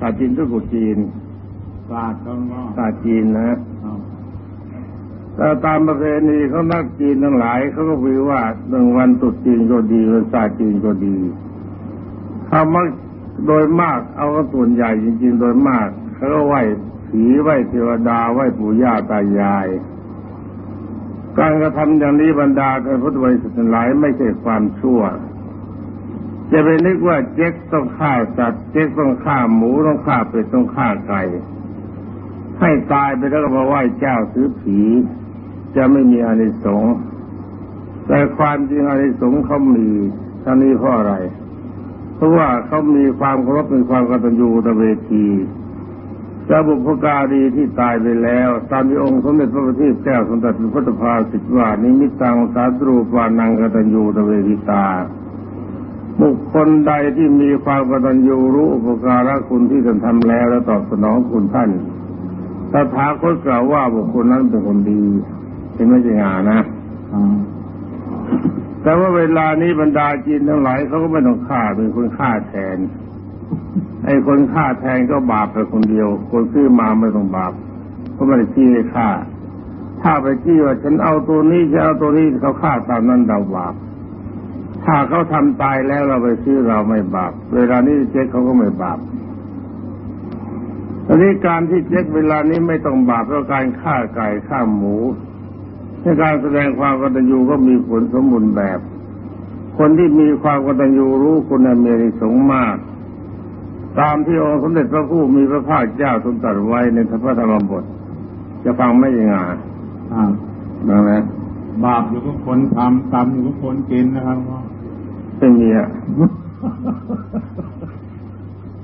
ศาสตร์จีนก็กุจีนศาสตร์ต้องว่าศาสตร์จีนนะเอาแต่ตามประเพณีเขานักจีนทั้งหลายเขาก็วิว่าหนึ่งวันตรุษจีนก็ดีวันศาสตร์จีนก็ดีเขามักโดยมากเอาก็ส่วนใหญ่จริงๆ โดยมากเขาก็ไหว้ผีไหว้เทวดาไหว้ปู่ย่าตายาย การกระทำอย่างนี้บรรดาท่านพุทธบริษัททั้งหลายไม่ใช่ความชั่ว จะไปนึกว่าเจ๊กต้องฆ่าสัตว์เจ๊กต้องฆ่าหมูต้องฆ่าเป็ดต้องฆ่าไก่ให้ตายไปแล้วก็มาไหว้เจ้าซื้อผี จะไม่มีอานิสงส์แต่ความจริงอานิสงส์เขามีท่านี้เพราะอะไร เพราะว่าเขามีความเคารพมีความกตัญญูตเวทีเจ้าบุพการีที่ตายไปแล้ว ตามที่องค์สมเด็จพระบัณฑิตแก้วสมเด็จพระพุทธภาสิทธิวานิมิตตังสาตรูปานังกตัญญูตเวทิตา บุคคลใดที่มีความกตัญญูรู้อุปการะคุณที่ท่านทำแล้วและตอบสนองคุณท่านตถาคตกล่าวว่าบุคคลนั้นเป็นคนดีเป็นไม่ใช่งานะแต่ว่าเวลานี้บรรดาจีนทั้งหลายเขาก็ไม่ต้องฆ่าเป็นคนฆ่าแทนไอ้คนฆ่าแทนก็บาปไปคนเดียว คนซื้อมาไม่ต้องบาปเพราะไม่ได้จี้ฆ่า ถ้าไปจี้ว่าฉันเอาตัวนี้ฉันเอาตัวนี้เขาฆ่าตามนั้นเราบาป ถ้าเขาทำตายแล้วเราไปซื้อเราไม่บาป เวลานี้เจ๊กเขาก็ไม่บาปตอนนี้การที่เจ๊กเวลานี้ไม่ต้องบาปเพราะการฆ่าไก่ฆ่าหมูในการแสดงความกตัญญูก็มีผลสมบูรณ์แบบ คนที่มีความกตัญญูรู้คุณอเมริสงฆ์มาก ตามที่องค์สมเด็จพระผู้มีพระภาคเจ้าทรงตรัสไว้ในพระธรรมบท จะฟังไม่ยังไงเอานะนะบาปอยู่กับคนทำกรรมอยู่กับคนกินนะครับว่า ไม่มีอะ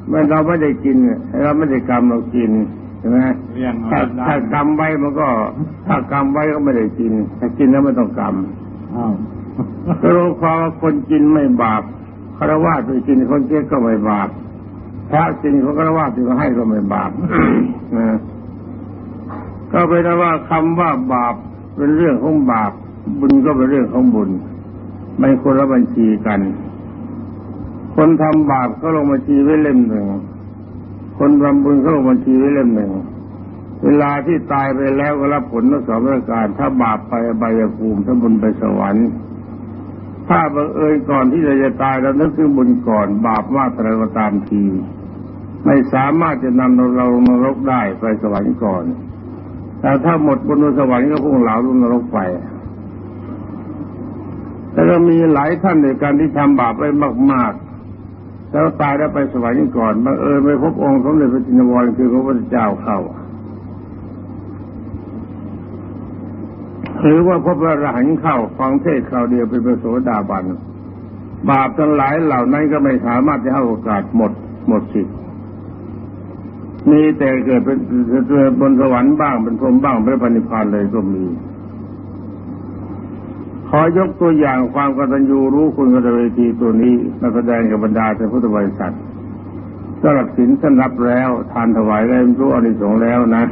ไม่เราไม่ได้กินเราไม่ได้กรรมเรากินใช่ไหมเลี้ยงถ้าได้ถ้ากรรมไว้มันก็ ถ้ากรรมไว้ก็ไม่ได้กิน ถ้ากินแล้วไม่ต้องกรรมเอาก็รู้ความว่าคนกินไม่บาปคารวะไปกินคนเจ๊กก็ไม่บาปพระกินของคารวะที่เขาให้ก็ไม่บาปนะก็เป็นว่าคำว่าบาปเป็นเรื่องของบาป บุญก็เป็นเรื่องของบุญ ไม่คนละบัญชีกัน คนทำบาปก็ลงบัญชีไว้เล่มหนึ่ง คนทำบุญก็ลงบัญชีไว้เล่มหนึ่ง เวลาที่ตายไปแล้วก็รับผลทั้งสองประการ ถ้าบาปไปอบภูมิถ้าบุญไปสวรรค์ ถ้าบังเอิญก่อนที่เราจะตายเรานึกถึงบุญก่อน บาปมากอะไรก็ตามที ไม่สามารถจะนำเราเราลงนรกได้ไปสวรรค์ก่อน แต่ถ้าหมดบุญบนสวรรค์ก็พุ่งเหลาลงนรกไป แล้วก็มีหลายท่านในการที่ทำบาปไว้มากๆ แล้วตายแล้วไปสวรรค์ก่อนบังเอิญไปพบองค์สมเด็จพระจินวรคือพระพุทธเจ้าเข้าหรือว่าพบพระอรหันต์เข้าฟังเทศน์คราวเดียวเป็นพระโสดาบัน บาปทั้งหลายเหล่านั้นก็ไม่สามารถจะให้โอกาสหมดหมดสิทธิ์มีแต่เกิดเป็นบนสวรรค์บ้างเป็นพรหมบ้างพระปณิพานเลยก็มี อยกตัวอย่างความกตัญญูรู้คุณกตเวทีตัวนี้มาแสดงกับบรรดาท่านพุทธบริษัทสำหรับสินท่านรับแล้วทานถวายแล้วรู้อนิสงส์แล้วนะ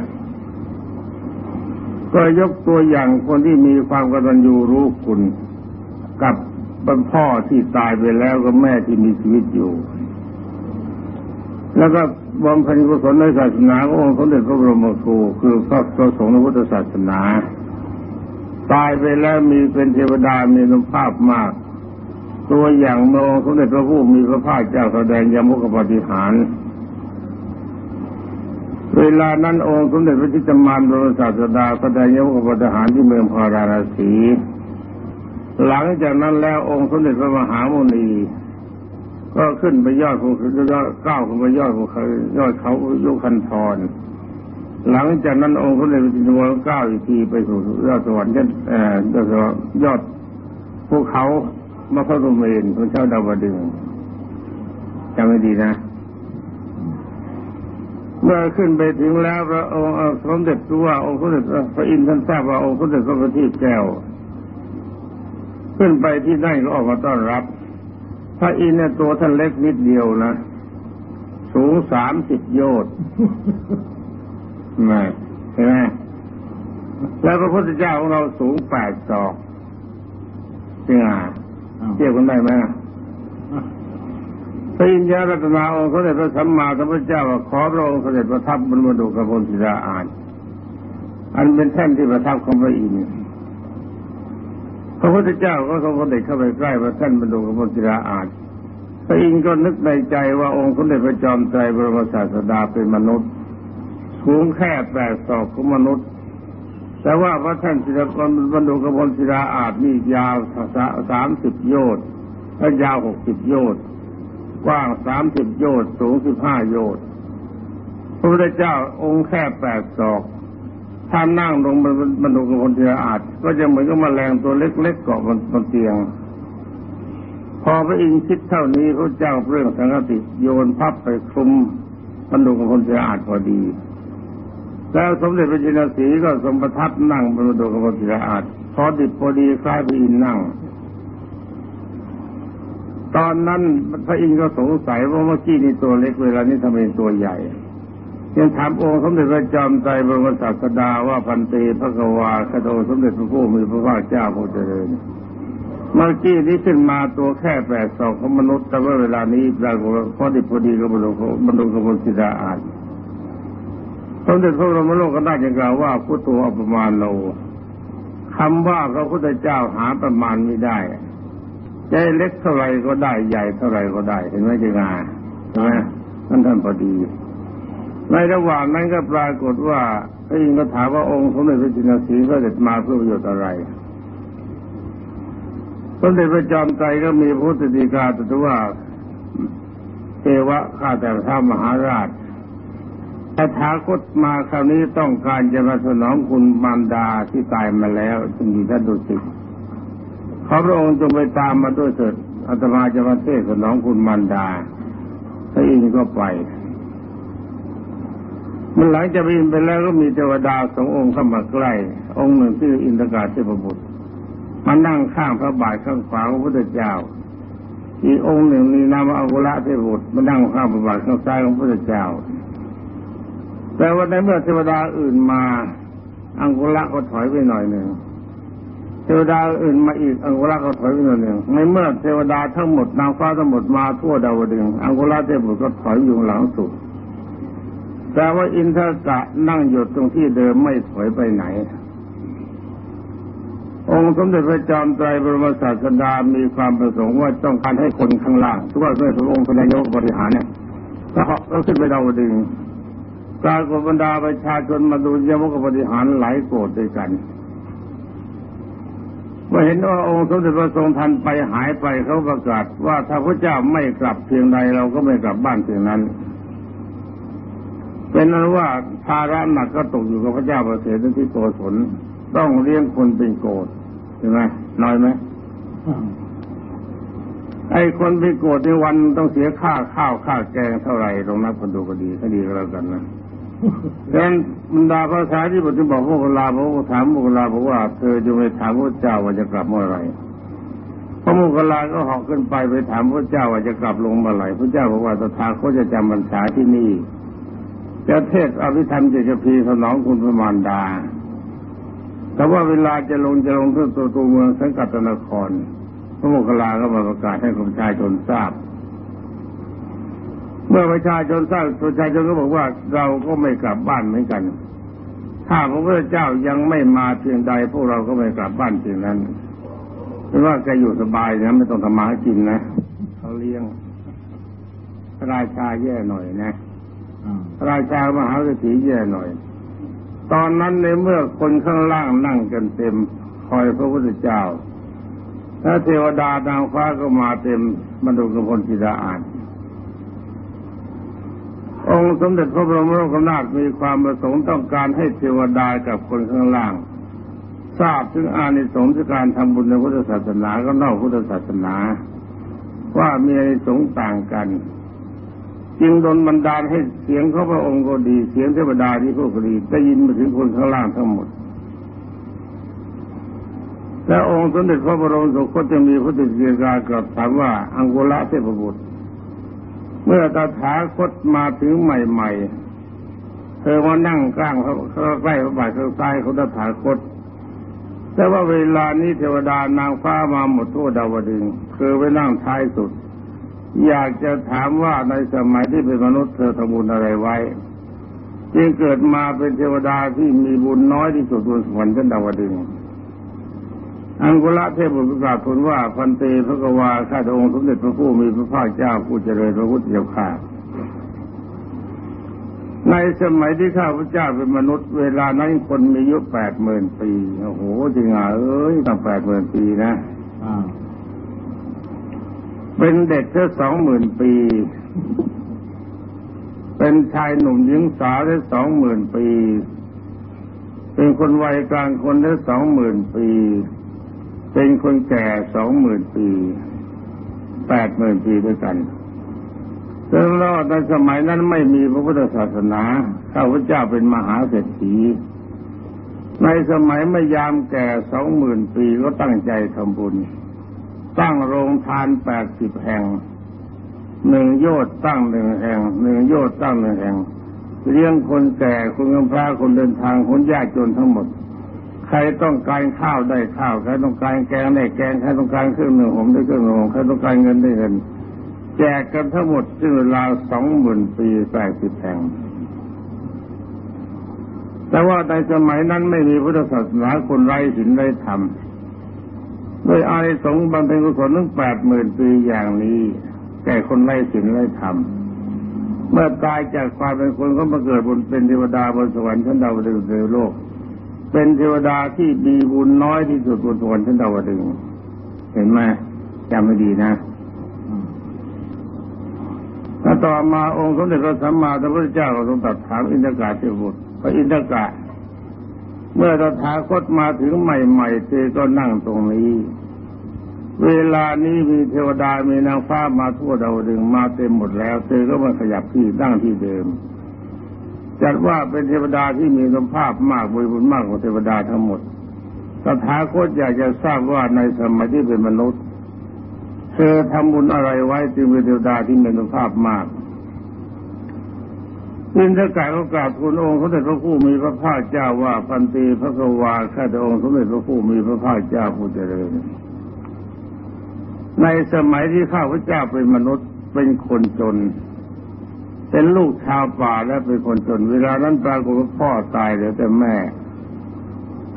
ก็ยกตัวอย่างคนที่มีความกตัญญูรู้คุณกับเป็นพ่อที่ตายไปแล้วกับแม่ที่มีชีวิตอยู่ แล้วก็บำเพ็ญกุศลในศาสนาขององค์สมเด็จพระบรมครูคือพระประสงฆ์ในพุทธศาสนา ตายไปแล้วมีเป็นเทวดามีนุภาพมาก ตัวอย่างมองค์สมเด็จพระผู้มีพระภาคเจ้าแสดงยมุขปฏิหาร เวลานั้นองค์สมเด็จพระจิตมานบรมศาสดาแสดงยมุขปฏิหารที่เมืองพาราณสี หลังจากนั้นแล้วองค์สมเด็จพระมหาโมนีก็ขึ้นไปยอดภูเขายอดก้าวขึ้นไปยอดภูเขายอดเขายุคันธร หลังจากนั้นองค์สมเด็จพระจิตตมานก็ก้าวอีกทีไปสู่ยอดสวรรค์ยอดเอ่อยอดสวรรค์ยอดภูเขามาพระตุเมนพระเจ้าดาวดึงจำไม่ดีนะ เมื่อขึ้นไปถึงแล้วพระองค์เอ่อสมเด็จรู้ว่าองค์สมเด็จพระอินทร์ท่านทราบว่าองค์สมเด็จพระบัณฑิแก้วขึ้นไปที่นั่นก็ออกมาต้อนรับ พระอินทร์เนี่ยตัวท่านเล็กนิดเดียวนะ สูงสามสิบโยชน์ ไม่เห็นไหมแล้วพระพุทธเจ้าของเราสูงแปดศอกจริงอะเอาเทียบกันได้ไหมพระอินทร์รัตนาองค์เขาได้พระสัมมาสัมพุทธเจ้าว่าขอพระองค์เสด็จประทับบนมดุกระพลศิลาอาน อันเป็นแท่นที่ประทับของพระอินทร์พระพุทธเจ้าก็ทรงเด็จเข้าไปใกล้พระท่านบรรดุกระพลศิลาอานพระอินทร์ก็นึกในใจว่าองค์สมเด็จพระจอมไตรบรมศาสดาเป็นมนุษย์ สูงแค่แปดศอกของมนุษย์ แต่ว่าพระท่านศิลปบรรดุกระพลศิลาอาจนี่ยาวสามสิบโยชน์และยาวหกสิบโยชน์กว้างสามสิบโยชน์สูงสิบห้าโยชน์พระพุทธเจ้าองค์แค่แปดศอกถ้านั่งลงบนบรรดุกระพลศิลาอาจก็จะเหมือนกับแมลงตัวเล็กๆเกาะบนเตียงพอพระอินทร์คิดเท่านี้พระเจ้าเรื่องสังกติโยนพับไปคลุมบรรดุกคนเสียอาจพอดี แล้วสมเด็จพระจินสีก็ทรงประทับนั่งบนบรรดุกคนเสียอาจพอดิบพอดีคล้ายพระอินนั่ง ตอนนั้นพระอินก็สงสัยว่าเมื่อกี้นี่ตัวเล็กเวลานี้ทำไมตัวใหญ่ยังถามองค์สมเด็จพระจอมไตรบรมศาสดาว่าพันเตพระกวาคโตสมเด็จพระผู้มีพระภาคเจ้าผู้เจริญเมื่อกี้นี้ขึ้นมาตัวแค่แปดศอกของมนุษย์แต่ว่าเวลานี้ปรากฏพอดีพอดีกับบรรลุบรรลุกบฏสิดาอาจ สมเด็จพระบรมโลกก็ได้จะกล่าวว่าพุทโธอปมาณโลคำว่าพระพุทธเจ้าหาประมาณไม่ได้ใจเล็กเท่าไรก็ได้ใหญ่เท่าไรก็ได้ เห็นไหมจีงาใช่ไหมท่านท่านพอดี ในระหว่างนั้นก็ปรากฏว่าพระอินทร์ก็ถามว่าองค์สมเด็จพระจินสีก็เด็ดมาเพื่อประโยชน์อะไรสมเด็จพระจอมไตรก็มีพุทธดีกาตรัสว่าเทวะข้าแต่พระมหาราช ถ้าถาคตมาคราวนี้ต้องการจะมาสนองคุณมารดาที่ตายมาแล้วจึงมีท่านดุสิตขอพระองค์จงไปตามมาด้วยเถิดอาตมาจะมาเทศสนองคุณมารดาพระอินทร์ก็ไป มันหลังจากบินไปแล้วก็มีเทวดาสององค์เข้ามาใกล้ องค์หนึ่งชื่ออินทกาเทพบุตรมานั่งข้างพระบาทข้างขวาของพระเจ้า อีกองค์หนึ่งมีนามว่าอักุระเทพบุตรมานั่งข้างพระบาทข้างซ้ายของพระเจ้า แต่ว่าในเมื่อเทวดาอื่นมา อังกุระก็ถอยไปหน่อยหนึ่งเทวดาอื่นมาอีกอังกุระก็ถอยไปหน่อยหนึ่งในเมื่อเทวดาทั้งหมดนางฟ้าทั้งหมดมาทั่วดาวดึงอังกุระเทพบุตรก็ถอยอยู่หลังสุด แต่ว่าอินทกะนั่งอยู่ตรงที่เดิมไม่ถอยไปไหน องค์สมเด็จพระจอมไตรบรมศาสดามีความประสงค์ว่าต้องการให้คนข้างล่างทุกว่าด้วยพระองค์พระนายกบริหารเนี่ยก็เขาขึ้นไปดาวดึง กากบรรดาประชาชนมาดูเยาวกบริหารหลายโกรธด้วยกันเมื่อเห็นว่าองค์สมเด็จพระทรงทันไปหายไปเขาประกาศว่าถ้าพระเจ้าไม่กลับเพียงใดเราก็ไม่กลับบ้านเพียงนั้น เป็นนั้นว่าภาระหนักก็ตกอยู่กับพระเจ้าประเสริฐที่โกศลต้องเลี้ยงคนเป็นโกรธใช่ไหมน้อยไหมไอ้คนเป็นโกรธในวันต้องเสียค่าข้าวค่าแกงเท่าไหร่ลงนับคนดูก็ดีก็ดีก็แล้วกันนะ ดังนั้นบรรดาภาษาที่บทที่บอกพวกลาพวกถามพวกลาบอกว่าเธอจะไปถามพระเจ้าว่าจะกลับเมื่อไหร่พระโมกขลาก็หอกขึ้นไปไปถามพระเจ้าว่าจะกลับลงเมื่อไหร่พระเจ้าบอกว่าตถาคตจะจำพรรษาที่นี่จะเทศอภิธรรมเจตพีสนองคุณพระมารดา แต่ว่าเวลาจะลงจะลงเพื่อตัวตัวเมืองสังกัดนคร พระโมคคัลลาก็มาประกาศให้ประชาชนทราบ มื่อประชาชนทราบประชาชนก็บอกว่าเราก็ไม่กลับบ้านเหมือนกัน ถ้าพระพุทธเจ้ายังไม่มาเพียงใด พวกเราก็ไม่กลับบ้านเพียงนั้นเพราะว่าแกอยู่สบายนะไม่ต้องทำมาหากินนะเขาเลี้ยงราชาแย่หน่อยนะราชามหาเศรษฐีแย่หน่อย ตอนนั้นในเมื่อคนข้างล่างนั่งกันเต็มคอยพระพุทธเจ้าถ้าเทวดานางฟ้าก็มาเต็มบรรดุกพลจิดาอ่าน องค์สมเด็จพระบรมโลกนาถมีความประสงค์ต้องการให้เทวดากับคนข้างล่าง ทราบถึงอานิสงส์การทำบุญในพุทธศาสนาก็นอกพุทธศาสนา ว่ามีอานิสงส์ต่างกัน จึงโดนบันดาลให้เสียงเขาพระองค์ก็ดีเสียงเทวดาที่พวกดีได้ยินมาถึงคนข้างล่างทั้งหมดและองค์สมเด็จพระบรมสุคตจะมีพระติเกียรกับถามว่าอังกุละเทพบุตร เมื่อตาถาคตมาถึงใหม่ๆ เธอมานั่งกลางเขาใกล้พระบาทข้างใต้เขาตาถาคต แต่ว่าเวลานี้เทวดานางฟ้ามาหมดทั่วดาวดึงเธอไปนั่งท้ายสุด อยากจะถามว่าในสมัยที่เป็นมนุษย์เธอทำบุญอะไรไว้ จึงเกิดมาเป็นเทวดาที่มีบุญน้อยที่สุดบนสวรรค์ชั้นดาวดึงส์ อังกุละเทพบุตรประกาศทูลว่าพันเตพระกวาข้าแต่องค์สมเด็จพระผู้มีพระภาคเจ้าผู้เจริญพระพุทธเจ้าข้าในสมัยที่ข้าพระเจ้าเป็นมนุษย์เวลานั้นคนมีอายุแปดหมื่นปีโอ้โหจริงอะเอ้ยตั้งแปดหมื่นปีนะอ่าเป็นเด็กแค่สองหมื่นปี เป็นชายหนุ่มหญิงสาวได้สองหมื่นปี เป็นคนวัยกลางคนได้สองหมื่นปี เป็นคนแก่สองหมื่นปีแปดหมื่นปีด้วยกันซึ่งรอดในสมัยนั้นไม่มีพระพุทธศาสนาข้าพเจ้าเป็นมหาเศรษฐี ในสมัยไม่ยามแก่สองหมื่นปีก็ตั้งใจทำบุญ ตั้งโรงทานแปดสิบแห่งหนึ่งโยชน์ตั้งหนึ่งแห่งหนึ่งโยชน์ตั้งหนึ่งแห่งเลี้ยงคนแก่คนกำพร้าคนเดินทางคนยากจนทั้งหมด ใครต้องการข้าวได้ข้าว ใครต้องการแกงได้แกง ใครต้องการเครื่องหนึ่งผมได้เครื่องหนึ่งใครต้องการเงินได้เงิน แจกกันทั้งหมดซึ่งเวลาสองหมื่นปีแปดสิบแห่งแต่ว่าในสมัยนั้นไม่มีพุทธศาสนาคนไร้ศีลไร้ธรรมด้วยอานิสงส์บำเพ็ญกุศลถึงแปดหมื่นปีอย่างนี้แก่คนไร้ศีลไร้ธรรมเมื่อตายจากความเป็นคนก็มาเกิดบนเป็นเทวดาบนสวรรค์ชั้นดาวดึงส์ในโลก เป็นเทวดาที่มีบุญน้อยที่สุดบนสวรรค์ชั้นดาวดึงเห็นไหมจำไม่ดีนะถ้าต่อมาองค์สมเด็จพระสัมมาสัมพุทธเจ้าก็ทรงตรัสถามอินทกาเทวบุตรพระอินทกาเมื่อตถาคตมาถึงใหม่ๆเธอก็นั่งตรงนี้ เวลานี้มีเทวดามีนางฟ้ามาทั่วดาวดึงมาเต็มหมดแล้ว เธอก็มาขยับที่นั่งที่เดิม จัดว่าเป็นเทวดาที่มีสมภาพมากบริบูรณ์มากกว่าเทวดาทั้งหมดตถาคตอยากจะทราบว่าในสมัยที่เป็นมนุษย์ เธอทำบุญอะไรไว้จึงเป็นเทวดาที่มีสมภาพมากอินทกายก็กราบทูลองค์สมเด็จพระผู้มีพระภาคเจ้าว่าพันตีพระกวาข้าแต่องค์สมเด็จพระผู้มีพระภาคเจ้าผู้เจริญ ในสมัยที่ข้าพระเจ้าเป็นมนุษย์เป็นคนจน เป็นลูกชาวป่าและเป็นคนจนเวลานั้นปรากฏว่าพ่อตายเหลือแต่แม่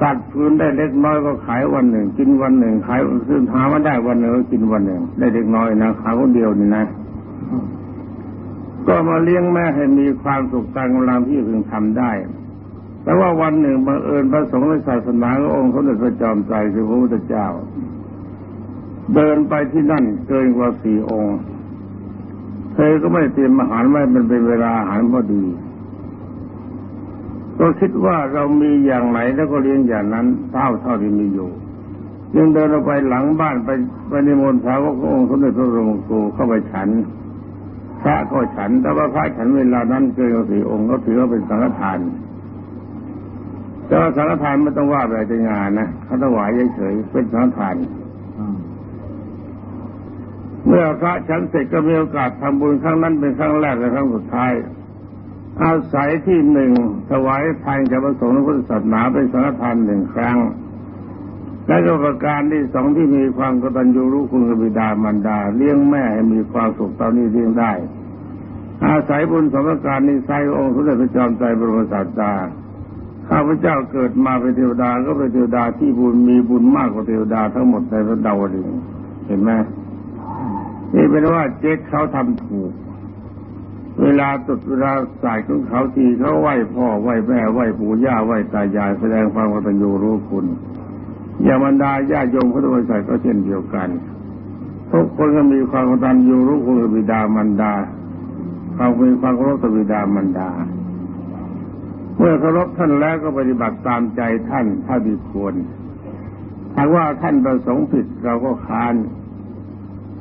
ตัดฟืนได้เล็กน้อยก็ขายวันหนึ่ง กินวันหนึ่งขายซื้อหามาได้วันหนึ่งก็กินวันหนึ่ง ได้เล็กน้อยนะขายคนเดียวนี่นะ ก็มาเลี้ยงแม่ให้มีความสุขตามกำลังที่พึงทำได้แต่ว่าวันหนึ่งบังเอิญพระสงฆ์ในศาสนาององค์สมเด็จพระจอมไตรคือพระพุทธเจ้า เดินไปที่นั่นเกินกว่าสี่องค์ เธอก็ไม่เตรียมอาหารไว้มันเป็นเวลาอาหารพอดี ก็คิดว่าเรามีอย่างไหนแล้วก็เลี้ยงอย่างนั้นเท่าเท่าที่มีอยู่ยังเดินออกไปหลังบ้านไปไปในมณฑลสาวกของค์สมเด็จพระบรมครูเข้าไปฉันพระก็ฉัน แต่ว่าพระฉันเวลานั้นเกินสี่องค์ก็ถือว่าเป็นสังฆทาน แต่ว่าสังฆทานไม่ต้องว่าแบบจะงานนะเขาถวายเฉยๆเป็นสังฆทาน เมื่อพระฉันเสร็จก็มีโอกาสทำบุญครั้งนั้นเป็นครั้งแรกและครั้งสุดท้าย อาศัยที่หนึ่งถวายทานแก่พระสงฆ์และพุทธศาสนาเป็นสังฆทานหนึ่งครั้ง และก็ประการที่สองที่มีความกตัญญูรู้คุณกับบิดามารดา เลี้ยงแม่ให้มีความสุขตอนนี้เลี้ยงได้ อาศัยบุญสมรการนี้ใช้องค์สมเด็จพระจอมไตรบรมศาสดาข้าพเจ้าเกิดมาเป็นเทวดาก็เป็นเทวดาที่บุญมีบุญมากกว่าเทวดาทั้งหมดในพระดาวดึงเห็นไหม นี่เป็นว่าเจ๊กเขาทำถูก เวลาตุดเวลาสายของเขาทีเขาไหว้พ่อไหว้แม่ไหว้ปู่ย่าไหว้ตายายแสดงความกตัญญูรู้คุณอย่าบรรดาญาโยมพุทธบริษัทก็เช่นเดียวกันทุกคนก็มีความกตัญญูรู้คุณกับบิดามารดาความมีความเคารพต่อบิดามารดา เมื่อเคารพท่านแล้วก็ปฏิบัติตามใจท่านถ้าดีควรถ้าว่าท่านประสงค์ผิดเราก็ค้าน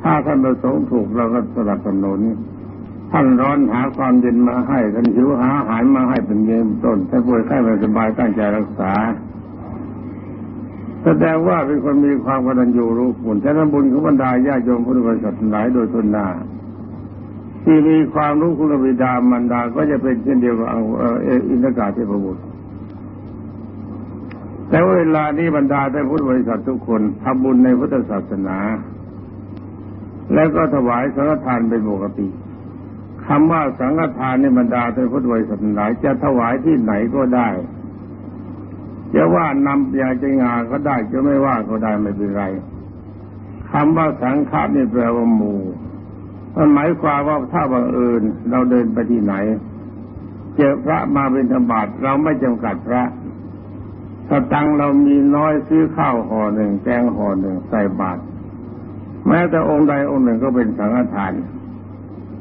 ถ้าท่านประสงค์ถูกเราก็สนับสนุนท่านร้อนหาความเย็นมาให้ท่านหิวหาอาหารมาให้เป็นเย็นต้นถ้าป่วยไข้ไม่สบายตั้งใจรักษาแสดงว่าเป็นคนมีความกตัญญูรู้คุณฉะนั้นบุญของบรรดาญาโยมพุทธบริษัทหลายโดยทุนนาที่มีความรู้คุณบิดามารดาก็จะเป็นเช่นเดียวกับอินทกาเทพบุตรแต่เวลานี้บรรดาแต่พุทธบริษัททุกคนทำบุญในพุทธศาสนา แล้วก็ถวายสังฆทานเป็นปกติคำว่าสังฆทานในบรรดาท่านพุทธบริษัทหลายจะถวายที่ไหนก็ได้จะว่านำยาจงาก็ได้จะไม่ว่าก็ได้ไม่เป็นไรคำว่าสังฆานี่แปลว่าหมู่มันหมายความว่าถ้าบังเอิญเราเดินไปที่ไหน เจอพระมาเป็นธบาตเราไม่จำกัดพระสตังเรามีน้อยซื้อข้าวห่อหนึ่งแกงห่อหนึ่งใส่บาตร แม้แต่องค์ใดองค์หนึ่งก็เป็นสังฆทาน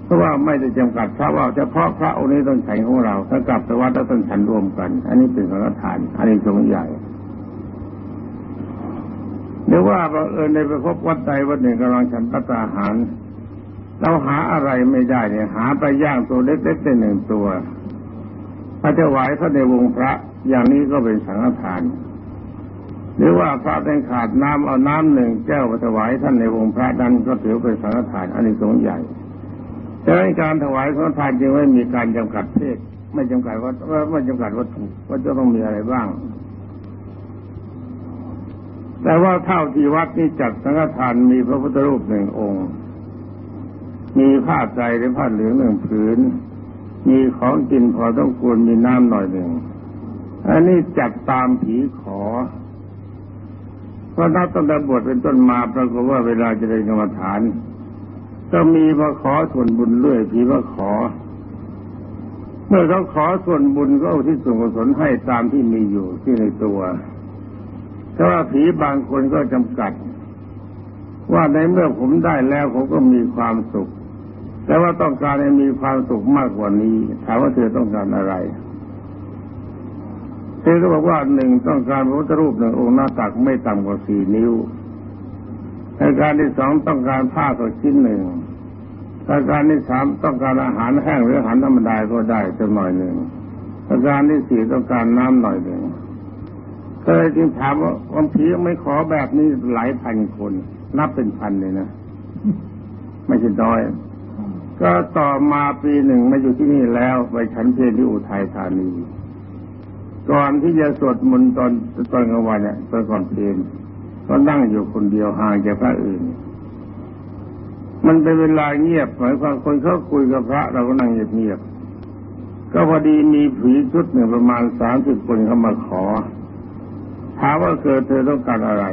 เพราะว่าไม่ได้จำกัดพระว่าเฉพาะพระองค์นี้ต้องฉันของเราถ้ากลับไปวัดแล้วต้องฉันรวมกัน อันนี้เป็นสังฆทาน อันนี้สงใหญ่หรือว่าบังเอิญในไปพบวัดใดวัดหนึ่งกำลังฉันพัตาหาร เราหาอะไรไม่ได้เนี่ยหาไปย่างตัวเล็กๆได้หนึ่งตัวพระจะไหวพระในวงพระอย่างนี้ก็เป็นสังฆทาน หรือว่าพระเป็นขาดน้ำเอาน้ำหนึ่งแก้วไปถวายท่านในวงพระนั้นก็ถือเป็นสังฆทานอันนี้สงใหญ่ดังนั้นการถวายสังฆทานจึงไม่มีการจำกัดเพศไม่จำกัดว่าไม่จำกัดวัตถุว่าจะต้องมีอะไรบ้าง แต่ว่าเท่าที่วัดนี้จัดสังฆทานมีพระพุทธรูปหนึ่งองค์ มีผ้าใจหรือผ้าเหลืองหนึ่งผืน มีของกินพอต้องควรมีน้ำหน่อยหนึ่งอันนี้จัดตามผีขอ เพราะนับตั้งแต่บวชเป็นต้นมาปรากฏว่าเวลาจะเดินกรรมฐานก็มีมาขอส่วนบุญเรื่อยผีมาขอ เมื่อเขาขอส่วนบุญก็เอาที่ส่วนกุศลให้ตามที่มีอยู่ที่ในตัวแต่ว่าผีบางคนก็จำกัด ว่าในเมื่อผมได้แล้วผมก็มีความสุข แต่ว่าต้องการให้มีความสุขมากกว่านี้ถามว่าเธอต้องการอะไร เธอก็บอกว่าหนึ่งต้องการพระพุทธรูปหนึ่งองค์หน้าตักไม่ต่ำกว่าสี่นิ้วประการที่สองต้องการผ้าสักชิ้นหนึ่งประการที่สามต้องการอาหารแห้งหรืออาหารธรรมดาก็ได้จำหน่อยหนึ่งประการที่สี่ต้องการน้ำหน่อยหนึ่งก็เลยจึงถามว่าวันผีไม่ขอแบบนี้หลายพันคน นับเป็นพันเลยนะ ไม่ใช่น้อย ก็ต่อมาปีหนึ่งมาอยู่ที่นี่แล้ว ไปฉันเพลที่อุทัยธานี ก่อนที่จะสวดมนต์ตอนตอนกลางวันเนี่ยตอนก่อนเพลนก็นั่งอยู่คนเดียวห่างจากพระอื่น มันเป็นเวลาเงียบหมายความคนเขาคุยกับพระ เราก็นั่งเงียบๆก็พอดีมีผีชุดหนึ่งประมาณสามสิบคนเข้ามาขอถามว่าเกิดเธอต้องการอะไร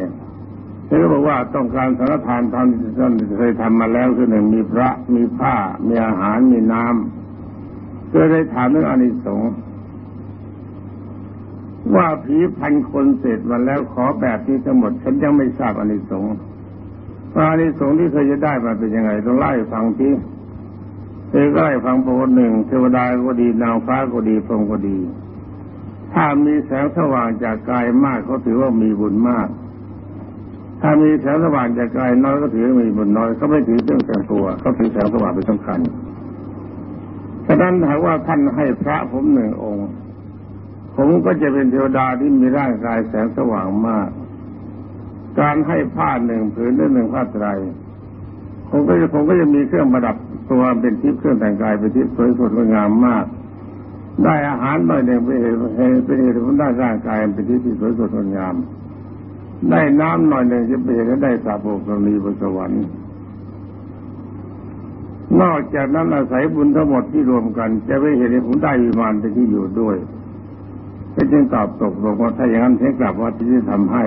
เธอก็บอกว่าต้องการสารทานทำที่ท่านเคยทำมาแล้วคือหนึ่งมีพระมีผ้า มีอาหารมีน้ำก็ได้ถามเรื่องอานิสงส์ ว่าผีพันคนเสร็จมาแล้วขอแบบนี้ทั้งหมด ฉันยังไม่ทราบอานิสงส์อานิสงส์ที่เคยจะได้มาเป็นยังไงต้องไล่ฟังที่เธอก็ไล่ฟังประวัติหนึ่งเทวดาก็ดีนางฟ้าก็ดีพรหมก็ดี ถ้ามีแสงสว่างจากกายมากเขาถือว่ามีบุญมาก ถ้ามีแสงสว่างจากกายน้อยก็ถือว่ามีบุญน้อยเขาไม่ถือเรื่องแต่งตัวเขาถือแสงสว่างเป็นสำคัญฉะนั้นถ้าว่าท่านให้พระผมหนึ่งองค์ ผมก็จะเป็นเทวดาที่มีร่างกายแสงสว่างมาก การให้ผ้าหนึ่งผืนหรือหนึ่งผ้าไตรผมก็จะผมก็จะมีเครื่องประดับตัวเป็นทิพย์เครื่องแต่งกายเป็นทิพย์สวยสดงามมาก ได้อาหารหน่อยหนึ่งเป็นเหตุเป็นเหตุผมได้ร่างกายเป็นทิพย์ที่สวยสดงาม ได้น้ำหน่อยหนึ่งจะเป็นเหตุได้สาบกรณีบนสวรรค์นอกจากนั้นอาศัยบุญทั้งหมดที่รวมกัน จะไปเห็นผมได้วิมานเป็นที่อยู่ด้วย ก็จึงตอบตกลงว่าถ้าอย่างนั้นเช่นกลับว่าที่ทำให้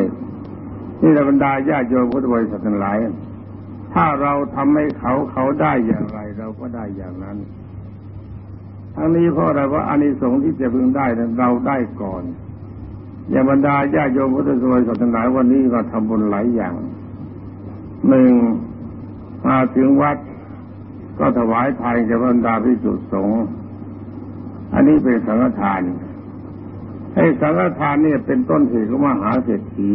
นี่ระบรรดาญาโยมพุทธบริษัททั้งหลาย ถ้าเราทำให้เขาเขาได้อย่างไร เราก็ได้อย่างนั้นทั้งนี้เพราะอะไรว่าอานิสงส์ที่จะพึงได้นั้นเราได้ก่อนอย่าบรรดาญาโยมพุทธบริษัททั้งหลายวันนี้ก็ทำบุญหลายอย่างหนึ่งมาถึงวัดก็ถวายทานแก่บรรดาพิสุทธิสงฆ์อันนี้เป็นสังฆทาน ไอ้สังฆทานเนี่ยเป็นต้นเหตุของมหาเศรษฐี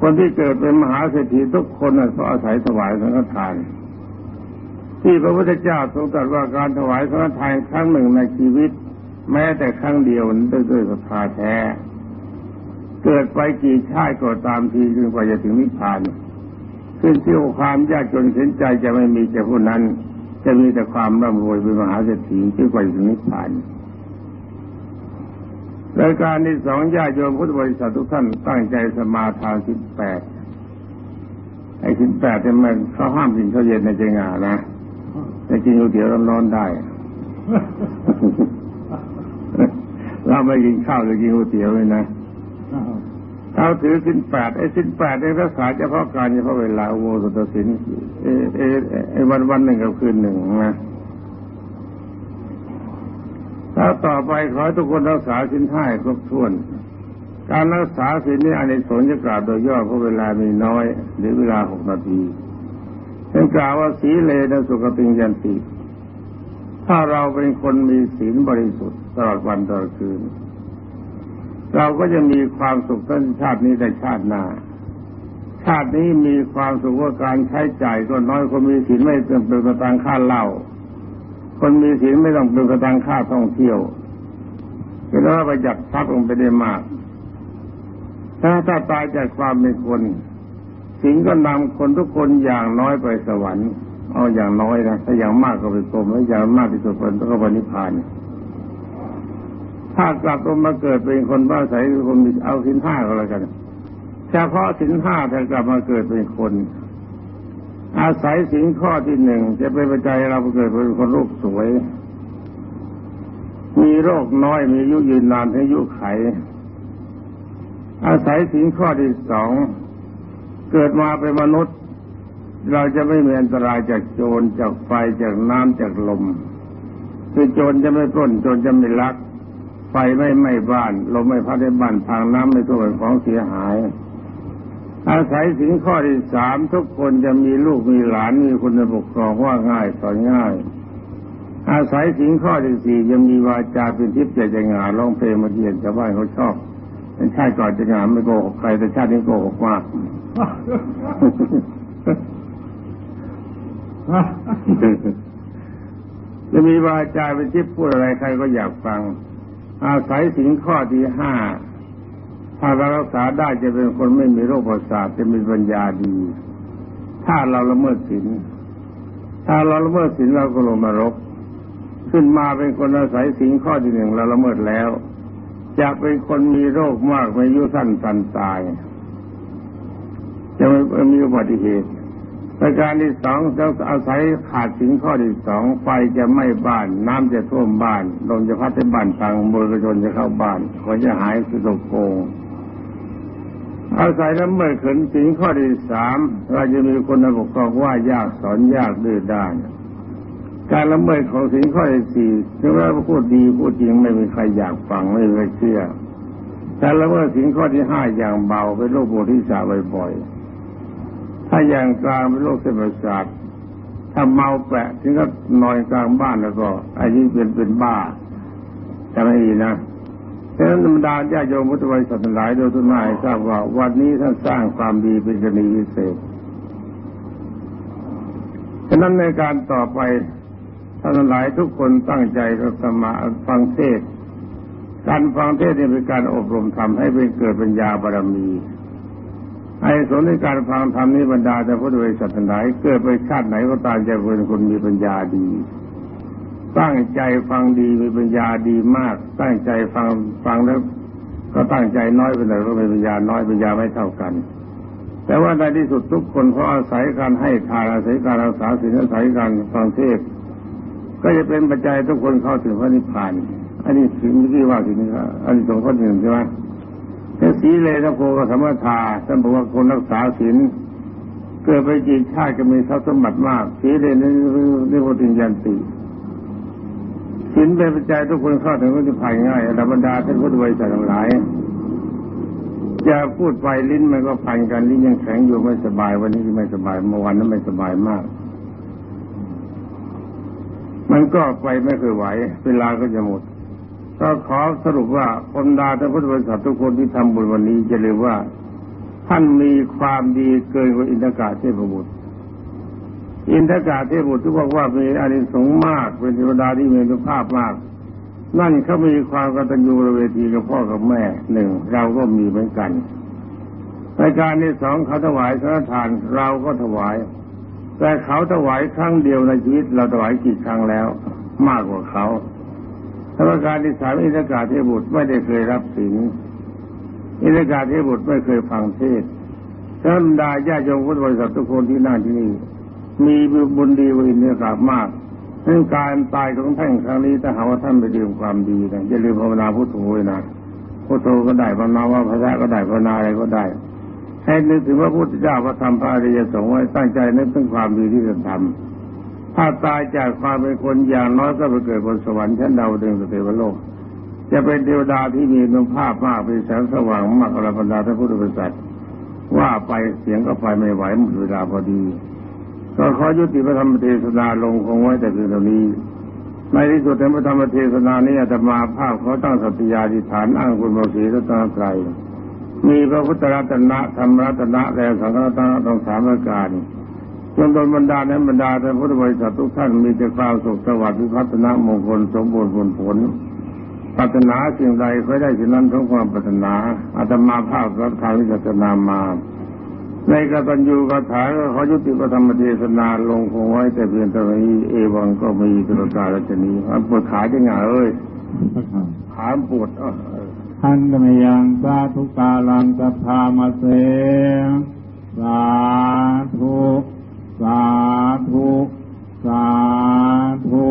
คนที่เกิดเป็นมหาเศรษฐีทุกคนน่ะเขาอาศัยถวายสังฆทาน ที่พระพุทธเจ้าทรงตรัสว่าการถวายสังฆทานครั้งหนึ่งในชีวิต แม้แต่ครั้งเดียวนั้นด้วยศรัทธาแท้ เกิดไปกี่ชาติก็ตามทีจนกว่าจะถึงนิพพาน ขึ้นที่ความยากจนเข็นใจจะไม่มีแก่ผู้นั้น จะมีแต่ความร่ำรวยเป็นมหาเศรษฐีจนกว่าจะถึงนิพพาน รายการที่สองญาติโยมพุทธบริษัททุกท่านตั้งใจสมาทานสิบแปดไอ้สินแปดเนี่ยมันเขาห้ามกินข้าวเย็นในใจงานะแต่กินก๋วยเตี๋ยวร้อนๆได้เราไม่กินข้าวจะกินก๋วยเตี๋ยวเลยนะเราถือสินแปดไอ้สินแปดในรักษาเฉพาะการเฉพาะเวลาโมสุตสินเอเอไอ้วันวันหนึ่งกับคืนหนึ่งนะ ถ้าต่อไปขอให้ทุกคนรักษาสินห้าครบถ้วน การรักษาสินนี้อันในสนจะกล่าวโดยย่อเพราะเวลามีน้อยหรือเวลาหกนาทีเป็นกล่าวว่าสีเลนะสุขติงยันติ ถ้าเราเป็นคนมีศีลบริสุทธิ์ตลอดวันตลอดคืน เราก็จะมีความสุขทั้งชาตินี้และชาติหน้าชาตินี้มีความสุขว่าการใช้จ่ายก็น้อยคนมีศีลไม่เป็นกระตังค่าเหล้า คนมีศีลไม่ต้องเป็นกระตังค่าท่องเที่ยวเป็นว่าประหยัดทรัพย์ลงไปได้มาก ถ้าถ้าตายจากความเป็นคนศีลก็นำคนทุกคนอย่างน้อยไปสวรรค์ เอาอย่างน้อยนะถ้าอย่างมากก็ไปกรมแล้วอย่างมากที่สุดคนก็ไปนิพพานถ้ากลับลงมาเกิดเป็นคนบ้าใสคนเอาสินห้าก็แล้วกันเฉพาะสินห้าถ้ากลับมาเกิดเป็นคน อาศัยสินข้อที่หนึ่งจะเป็นปัจจัยเราเกิดเป็นคนรูปสวย มีโรคน้อยมีอายุยืนนานอายุไข อาศัยสินข้อที่สองเกิดมาเป็นมนุษย์ เราจะไม่มีอันตรายจากโจรจากไฟจากน้ำจากลมคือโจรจะไม่ปล้นโจรจะไม่ลัก ไฟไม่ไหม้บ้านลมไม่พัดในบ้านทางน้ำไม่ท่วมของเสียหาย อาศัยสินข้อที่สามทุกคนจะมีลูกมีหลานมีคนปกครองว่าง่ายสอนง่าย อาศัยสินข้อที่สี่จะมีวาจาเป็นทิพย์ใจจะงานร้องเพลงมาเยียนชาวบ้านเขาชอบเป็นชาติก่อนจะงานไม่โกหกใครแต่ชาตินี้โกหกมากจะมีวาจาเป็นทิพย์พูดอะไรใครก็อยากฟัง อาศัยสินข้อที่ห้า ถ้าเรารักษาได้จะเป็นคนไม่มีโรคประสาทจะมีปัญญาดี ถ้าเราละเมิดสินถ้าเราละเมิดสินเราก็ลงนรก ขึ้นมาเป็นคนอาศัยสินข้อที่หนึ่งเราละเมิดแล้วจะเป็นคนมีโรคมากไม่อายุสั้นสันตาย จะไม่มีอุบัติเหตุประการที่สองจะอาศัยขาดสินข้อที่สองไฟจะไหม้บ้าน น้ำจะท่วมบ้านลมจะพัดให้บ้านพังมือกระชนจะเข้าบ้านคนจะหายสุดโกง อาศัยแล้วเมื่อขืนสินข้อที่สามเราจะมีคนมาปกครองว่ายากสอนยากดื้อด้านการละเมิดของสินข้อที่สี่ถึงแม้ว่าพูดดีพูดจริงไม่มีใครอยากฟังไม่มีใครเชื่อแต่ละเมิดสินข้อที่ห้าอย่างเบาเป็นโรคโบธิสาบ่อยๆถ้าอย่างกลางเป็นโรคเส้นประสาทถ้าเมาแปะถึงก็นอนกลางบ้านแล้วก็อายุเป็นเป็นบ้าจะไม่ดีนะ ฉะนั้นธรรมดาญาโยมพุทธบริษัทหลายโดยทุนนายทราบว่าวันนี้ท่านสร้างความดีเป็นกรณีพิเศษฉะนั้นในการต่อไปท่านหลายทุกคนตั้งใจกับสมาฟังเทศ การฟังเทศนี่เป็นการอบรมทำให้เป็นเกิดปัญญาบารมีไอ้สนในการฟังธรรมนี้บรรดาแต่พุทธบริษัทหลายเกิดไปชาติไหนก็ตามจะเป็นคนมีปัญญาดี ตั้งใจฟังดีมีปัญญาดีมาก ตั้งใจฟังฟังแล้ว ก็ตั้งใจน้อยไปหน่อยก็มีปัญญาน้อยปัญญาไม่เท่ากัน แต่ว่าในที่สุดทุกคนเพราะอาศัยการให้ทานอาศัยการรักษาศีลอาศัยการฟังเทศก็จะเป็นปัจจัยทุกคนเข้าถึงพระนิพพาน อันนี้ถึงที่ว่าถึงนี้อันนี้สองข้อหนึ่งใช่ไหมแต่สีเลยนะโคกับธรรมทาท่านบอกว่าคนรักษาศีลเกิดไปกี่ชาติก็มีทรัพย์สมบัติมาก สีเลยนี่เรียกว่าติยันติ ศีลเป็นปัจจัยทุกคนเข้าถึงพระนิพพานง่ายธรรมดาท่านพุทธบริษัททั้งหลายจะพูดไปลิ้นมันก็พันกันลิ้นยังแข็งอยู่ไม่สบาย วันนี้ไม่สบายเมื่อวานนั้นไม่สบายมาก มันก็ไปไม่เคยไหว เวลาก็จะหมด ก็ขอสรุปว่าคนดาท่านพุทธบริษัททุกคนที่ทำบุญวันนี้จะเรียกว่า ท่านมีความดีเกินกว่าอินทกาเทพบุตร อินทกาเทพบุตรที่บอกว่ามีอานิสงส์มากเป็นเทวดาที่มีคุณภาพมาก นั่นเขามีความกตัญญูระเวทีกับพ่อกับแม่หนึ่งเราก็มีเหมือนกันรายการที่สองเขาถวายสังฆทานเราก็ถวาย แต่เขาถวายครั้งเดียวในชีวิต เราถวายกี่ครั้งแล้ว มากกว่าเขาธรรมการที่สามอินทกาเทพบุตรไม่ได้เคยรับศีลอินทกาเทพบุตรไม่เคยฟังเทศท่านบรรดาญาโยมพุทธบริษัททุกคนที่นั่งที่นี่ มีบุญดีวินเดียกาบมากเรื่องการตายของท่านครั้งนี้ถ้าหาว่าท่านไปดื่มความดีนะอย่าลืมภาวนาพุทโธนะพุทโธก็ได้ภาวนาว่าพระก็ได้ภาวนาอะไรก็ได้ ให้นึกถึงว่าพระพุทธเจ้าพระธรรมพระอริยสงฆ์ไว้ตั้งใจนึกถึงความดีที่จะทำถ้าตายจากความเป็นคนอย่างน้อยก็ไปเกิดบนสวรรค์ชั้นดาวดึงสเทวโลก จะเป็นเทวดาที่มีนุภาพมากเป็นแสงสว่างมากอรบรรดาท่านพุทธบริษัทว่าไปเสียงก็ไปไม่ไหวหมดเวลาพอดี ก็ขอยุติพระธรรมเทศนาลงคงไว้แต่เพียงเท่านี้ ในที่สุดในพระธรรมเทศนานี้อาตมาภาพเขาตั้งสัตยาธิฐานอ้างคุณพระศรีรัตนตรัยมีพระพุทธรัตนะธรรมรัตนะและสังฆรัตนะต้องสามประการจงโดนบรรดาในบรรดาท่านพุทธบริษัททุกท่านมีแต่ความสุขสวัสดิ์พิพัฒนามงคลสมบูรณ์ผลผลปรารถนาสิ่งใดก็ได้สิ่งนั้นทั้งความปรารถนาอาตมาภาพรับทานวิจารณามา ในกตัญญูกถาก็ขอยุติประธรรมเทศนาลงคงไว้ แต่เพียงเท่านี้เอวังก็มีตระกาลชนีปวดขาจะหงาเอ้ยขาปวดท่านในตมยังสาธุกาลังสัทธามาเสสาธุ สาธุ สาธุ